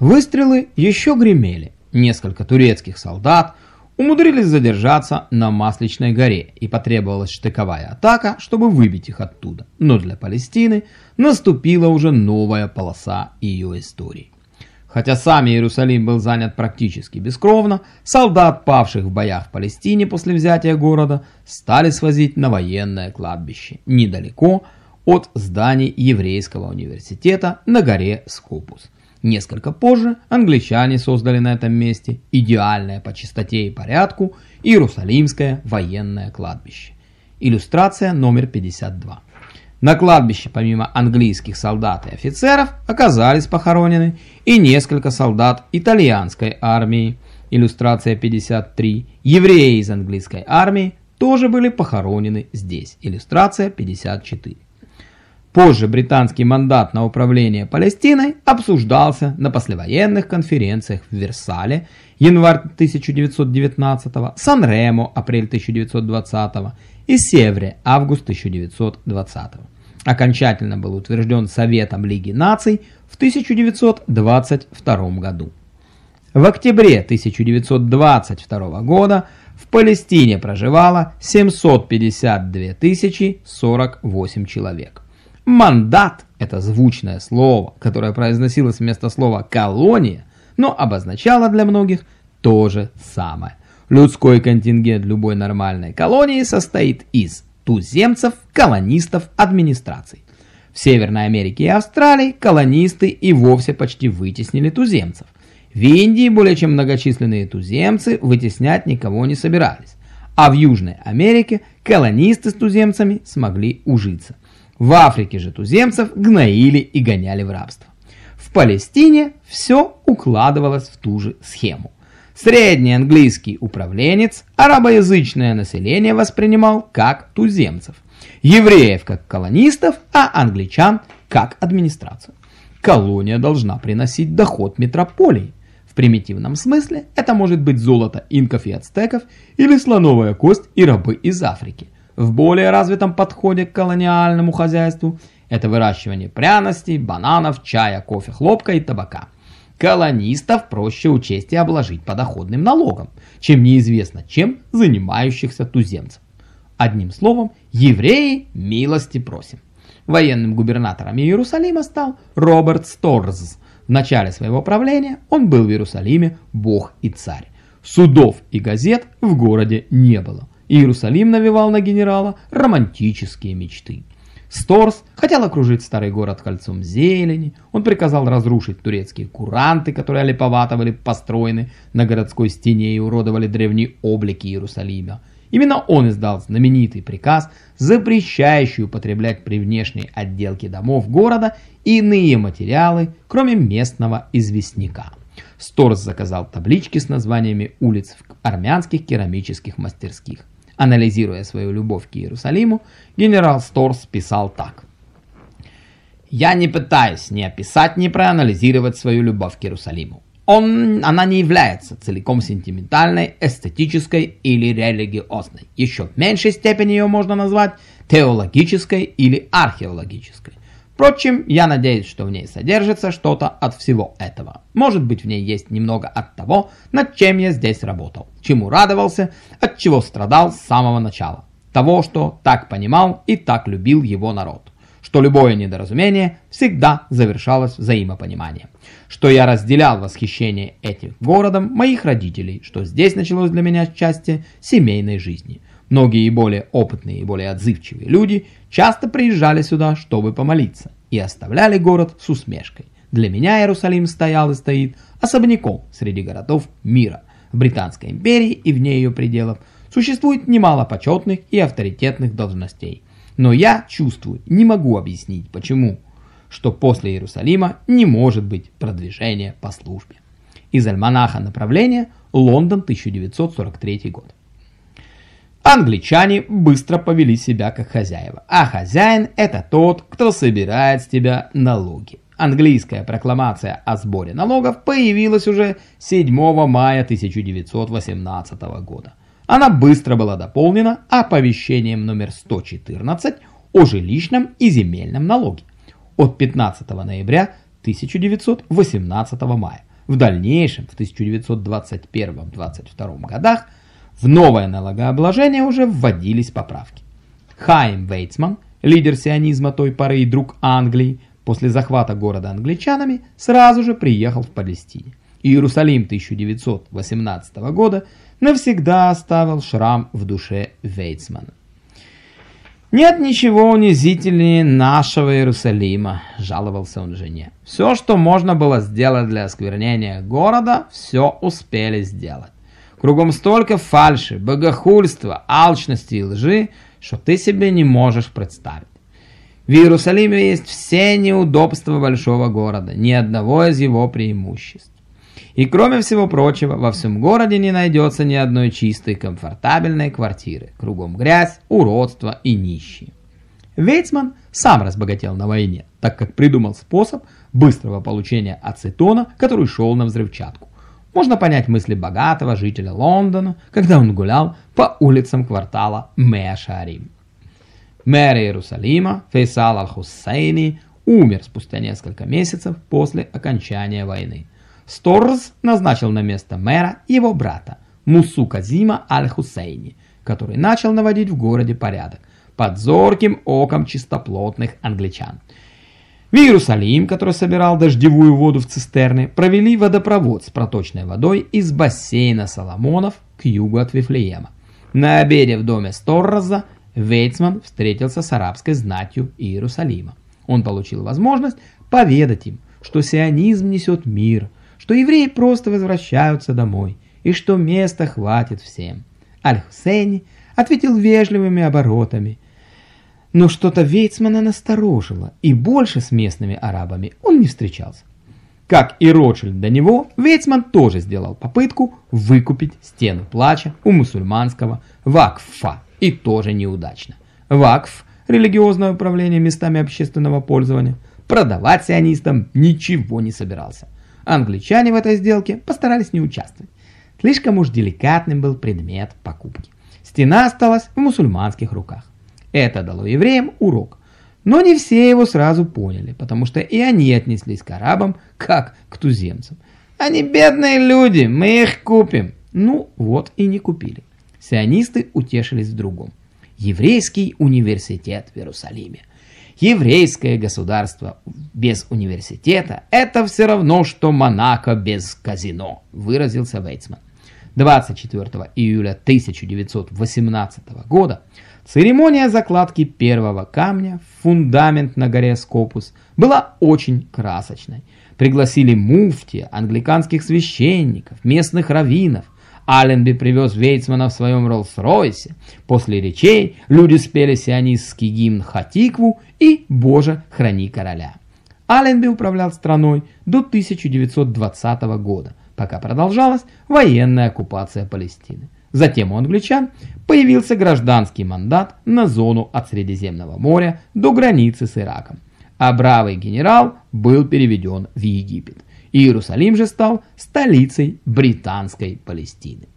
Выстрелы еще гремели. Несколько турецких солдат умудрились задержаться на Масличной горе и потребовалась штыковая атака, чтобы выбить их оттуда. Но для Палестины наступила уже новая полоса ее истории. Хотя сам Иерусалим был занят практически бескровно, солдат, павших в боях в Палестине после взятия города, стали свозить на военное кладбище недалеко от зданий еврейского университета на горе Скопус. Несколько позже англичане создали на этом месте идеальное по чистоте и порядку Иерусалимское военное кладбище. Иллюстрация номер 52. На кладбище помимо английских солдат и офицеров оказались похоронены и несколько солдат итальянской армии. Иллюстрация 53. Евреи из английской армии тоже были похоронены здесь. Иллюстрация 54. Позже британский мандат на управление Палестиной обсуждался на послевоенных конференциях в Версале январь 1919, Сан-Ремо апрель 1920 и Севре август 1920. Окончательно был утвержден Советом Лиги наций в 1922 году. В октябре 1922 года в Палестине проживало 752 048 человек. Мандат – это звучное слово, которое произносилось вместо слова «колония», но обозначало для многих то же самое. Людской контингент любой нормальной колонии состоит из туземцев, колонистов, администраций. В Северной Америке и Австралии колонисты и вовсе почти вытеснили туземцев. В Индии более чем многочисленные туземцы вытеснять никого не собирались. А в Южной Америке колонисты с туземцами смогли ужиться – в Африке же туземцев гноили и гоняли в рабство. В Палестине все укладывалось в ту же схему. Средний английский управленец арабоязычное население воспринимал как туземцев, евреев как колонистов, а англичан как администрацию. Колония должна приносить доход метрополии. В примитивном смысле это может быть золото инков и ацтеков или слоновая кость и рабы из Африки – в более развитом подходе к колониальному хозяйству это выращивание пряностей, бананов, чая, кофе, хлопка и табака. Колонистов проще учесть и обложить подоходным налогом, чем неизвестно чем занимающихся туземцев. Одним словом, евреи милости просим. Военным губернатором Иерусалима стал Роберт Сторз. В начале своего правления он был в Иерусалиме бог и царь. Судов и газет в городе не было. Иерусалим навевал на генерала романтические мечты. Сторс хотел окружить старый город кольцом зелени, он приказал разрушить турецкие куранты, которые олиповато были построены на городской стене и уродовали древние облики Иерусалима. Именно он издал знаменитый приказ, запрещающий употреблять при внешней отделке домов города иные материалы, кроме местного известняка. Сторс заказал таблички с названиями улиц в армянских керамических мастерских. Анализируя свою любовь к Иерусалиму, генерал Сторс писал так. «Я не пытаюсь ни описать, ни проанализировать свою любовь к Иерусалиму. Он, она не является целиком сентиментальной, эстетической или религиозной. Еще в меньшей степени ее можно назвать теологической или археологической. Впрочем, я надеюсь, что в ней содержится что-то от всего этого. Может быть, в ней есть немного от того, над чем я здесь работал, чему радовался, от чего страдал с самого начала. Того, что так понимал и так любил его народ. Что любое недоразумение всегда завершалось взаимопониманием. Что я разделял восхищение этим городом моих родителей, что здесь началось для меня части семейной жизни. Многие более опытные и более отзывчивые люди часто приезжали сюда, чтобы помолиться, и оставляли город с усмешкой. Для меня Иерусалим стоял и стоит особняком среди городов мира. В Британской империи и вне ее пределов существует немало почетных и авторитетных должностей. Но я чувствую, не могу объяснить почему, что после Иерусалима не может быть продвижения по службе. Из альманаха направления Лондон 1943 год. Англичане быстро повели себя как хозяева, а хозяин это тот, кто собирает с тебя налоги. Английская прокламация о сборе налогов появилась уже 7 мая 1918 года. Она быстро была дополнена оповещением номер 114 о жилищном и земельном налоге от 15 ноября 1918 мая. В дальнейшем, в 1921-22 годах, в новое налогообложение уже вводились поправки. Хайм Вейцман, лидер сионизма той поры и друг Англии, после захвата города англичанами сразу же приехал в Палестине. Иерусалим 1918 года навсегда оставил шрам в душе Вейцмана. «Нет ничего унизительнее нашего Иерусалима», – жаловался он жене. «Все, что можно было сделать для осквернения города, все успели сделать. Кругом столько фальши, богохульства, алчности и лжи, что ты себе не можешь представить. В Иерусалиме есть все неудобства большого города, ни одного из его преимуществ. И кроме всего прочего, во всем городе не найдется ни одной чистой, комфортабельной квартиры. Кругом грязь, уродство и нищие. Вейцман сам разбогател на войне, так как придумал способ быстрого получения ацетона, который шел на взрывчатку. Можно понять мысли богатого жителя Лондона, когда он гулял по улицам квартала Меашарим. Мэр Иерусалима Фейсал Аль-Хуссейни умер спустя несколько месяцев после окончания войны. Сторз назначил на место мэра его брата Мусу Казима Аль-Хусейни, который начал наводить в городе порядок под зорким оком чистоплотных англичан. В Иерусалим, который собирал дождевую воду в цистерны, провели водопровод с проточной водой из бассейна Соломонов к югу от Вифлеема. На обеде в доме Сторроза Вейцман встретился с арабской знатью Иерусалима. Он получил возможность поведать им, что сионизм несет мир, что евреи просто возвращаются домой и что места хватит всем. Аль-Хусейни ответил вежливыми оборотами, но что-то Вейцмана насторожило, и больше с местными арабами он не встречался. Как и Ротшильд до него, Вейцман тоже сделал попытку выкупить стену плача у мусульманского Вакфа, и тоже неудачно. Вакф, религиозное управление местами общественного пользования, продавать сионистам ничего не собирался. Англичане в этой сделке постарались не участвовать. Слишком уж деликатным был предмет покупки. Стена осталась в мусульманских руках. Это дало евреям урок. Но не все его сразу поняли, потому что и они отнеслись к арабам, как к туземцам. Они бедные люди, мы их купим. Ну вот и не купили. Сионисты утешились в другом. Еврейский университет в Иерусалиме. Еврейское государство без университета – это все равно, что Монако без казино, выразился Вейцман. 24 июля 1918 года церемония закладки первого камня в фундамент на горе Скопус была очень красочной. Пригласили муфти, англиканских священников, местных раввинов – Алленби привез Вейцмана в своем Роллс-Ройсе. После речей люди спели сионистский гимн «Хатикву» и «Боже, храни короля». Алленби управлял страной до 1920 года, пока продолжалась военная оккупация Палестины. Затем у англичан появился гражданский мандат на зону от Средиземного моря до границы с Ираком, а бравый генерал был переведен в Египет. Иерусалим же стал столицей британской Палестины.